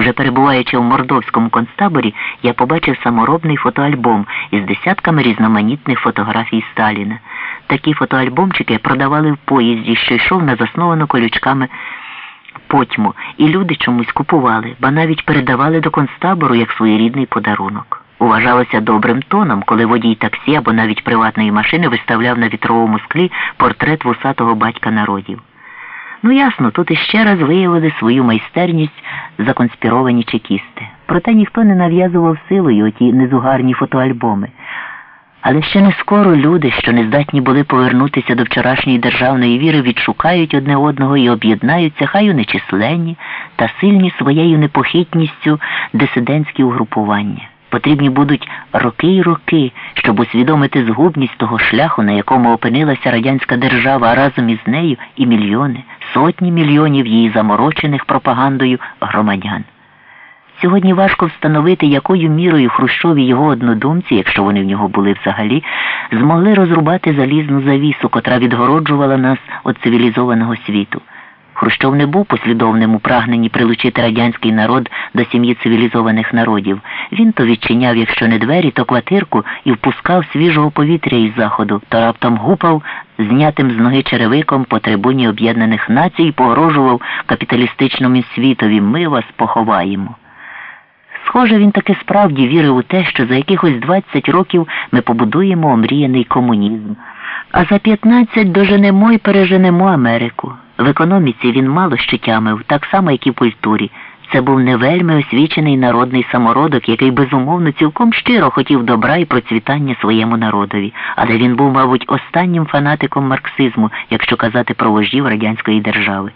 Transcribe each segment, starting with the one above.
Уже перебуваючи в мордовському концтаборі, я побачив саморобний фотоальбом із десятками різноманітних фотографій Сталіна. Такі фотоальбомчики продавали в поїзді, що йшов на засновану колючками потьму, і люди чомусь купували, ба навіть передавали до концтабору як своєрідний подарунок. Уважалося добрим тоном, коли водій таксі або навіть приватної машини виставляв на вітровому склі портрет вусатого батька народів. Ну ясно, тут іще раз виявили свою майстерність законспіровані чекісти. Проте ніхто не нав'язував силою оті незугарні фотоальбоми. Але ще не скоро люди, що не здатні були повернутися до вчорашньої державної віри, відшукають одне одного і об'єднаються, хай у нечисленні та сильні своєю непохитністю дисидентські угрупування. Потрібні будуть роки й роки, щоб усвідомити згубність того шляху, на якому опинилася радянська держава, а разом із нею і мільйони, сотні мільйонів її заморочених пропагандою громадян. Сьогодні важко встановити, якою мірою Хрущов і його однодумці, якщо вони в нього були взагалі, змогли розрубати залізну завісу, котра відгороджувала нас від цивілізованого світу. Хрущов не був послідовним у прагненні прилучити радянський народ до сім'ї цивілізованих народів. Він то відчиняв, якщо не двері, то квартирку і впускав свіжого повітря із заходу, то раптом гупав знятим з ноги черевиком по трибуні Об'єднаних Націй і погрожував капіталістичному світові Ми вас поховаємо. Схоже, він таки справді вірив у те, що за якихось 20 років ми побудуємо омріяний комунізм, а за 15 доженемо і переженемо Америку. В економіці він мало що тямив, так само, як і в культурі. Це був не вельми освічений народний самородок, який безумовно цілком щиро хотів добра і процвітання своєму народові, але він був, мабуть, останнім фанатиком марксизму, якщо казати про вождів радянської держави.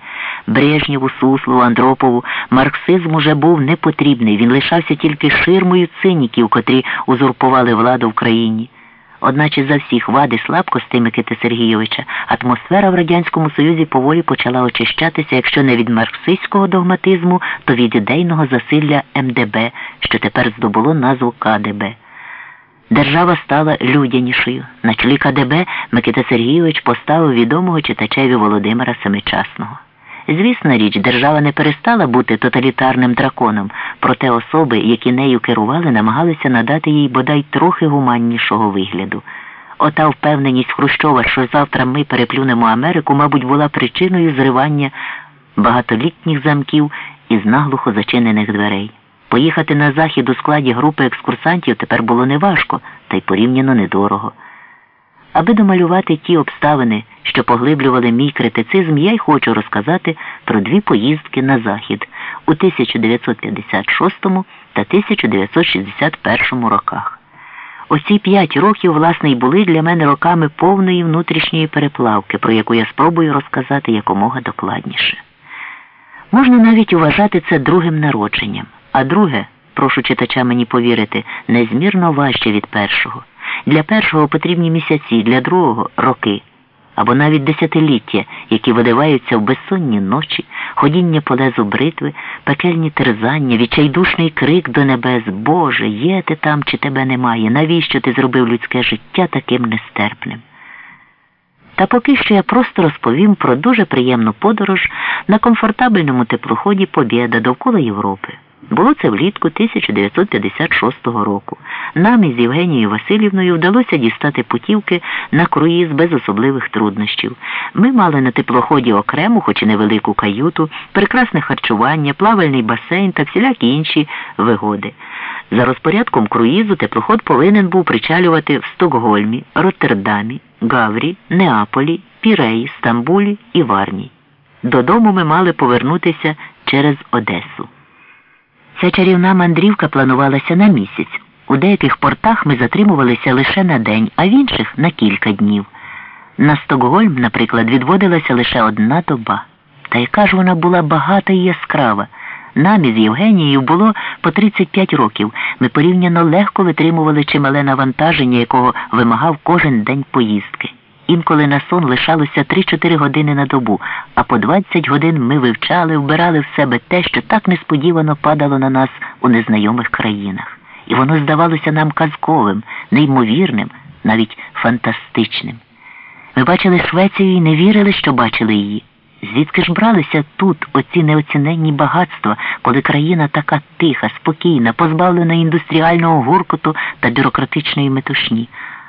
Брежнєву, Суслову, Андропову марксизм уже був непотрібний, він лишався тільки ширмою циніків, котрі узурпували владу в країні. Одначе за всіх вади слабкостей Микити Сергійовича атмосфера в Радянському Союзі поволі почала очищатися, якщо не від марксистського догматизму, то від ідейного засилля МДБ, що тепер здобуло назву КДБ. Держава стала людянішою. На чолі КДБ Микита Сергійович поставив відомого читачеві Володимира Семичасного. Звісна річ, держава не перестала бути тоталітарним драконом, проте особи, які нею керували, намагалися надати їй бодай трохи гуманнішого вигляду. Ота впевненість Хрущова, що завтра ми переплюнемо Америку, мабуть, була причиною зривання багатолітніх замків із наглухо зачинених дверей. Поїхати на захід у складі групи екскурсантів тепер було неважко, та й порівняно недорого. Аби домалювати ті обставини, що поглиблювали мій критицизм, я й хочу розказати про дві поїздки на захід у 1956 та 1961 роках. Оці п'ять років, власне, й були для мене роками повної внутрішньої переплавки, про яку я спробую розказати якомога докладніше. Можна навіть вважати це другим народженням, а друге, прошу читача мені повірити, незмірно важче від першого. Для першого потрібні місяці, для другого роки або навіть десятиліття, які видиваються в безсонні ночі, ходіння по лезу бритви, пекельні терзання, відчайдушний крик до небес Боже, є ти там, чи тебе немає, навіщо ти зробив людське життя таким нестерпним? Та поки що я просто розповім про дуже приємну подорож на комфортабельному теплоході Побєда довкола Європи. Було це влітку 1956 року. Нам із Євгенією Васильівною вдалося дістати путівки на круїз без особливих труднощів. Ми мали на теплоході окрему, хоч і невелику каюту, прекрасне харчування, плавальний басейн та всілякі інші вигоди. За розпорядком круїзу теплоход повинен був причалювати в Стокгольмі, Роттердамі, Гаврі, Неаполі, Піреї, Стамбулі і Варні. Додому ми мали повернутися через Одесу. Ця чарівна мандрівка планувалася на місяць. У деяких портах ми затримувалися лише на день, а в інших на кілька днів. На Стокгольм, наприклад, відводилася лише одна доба. Та яка ж вона була багата і яскрава. Нам із Євгенією було по 35 років. Ми порівняно легко витримували чимале навантаження, якого вимагав кожен день поїздки. Інколи на сон лишалося 3-4 години на добу, а по 20 годин ми вивчали, вбирали в себе те, що так несподівано падало на нас у незнайомих країнах. І воно здавалося нам казковим, неймовірним, навіть фантастичним. Ми бачили Швецію і не вірили, що бачили її. Звідки ж бралися тут оці неоціненні багатства, коли країна така тиха, спокійна, позбавлена індустріального гуркоту та бюрократичної метушні?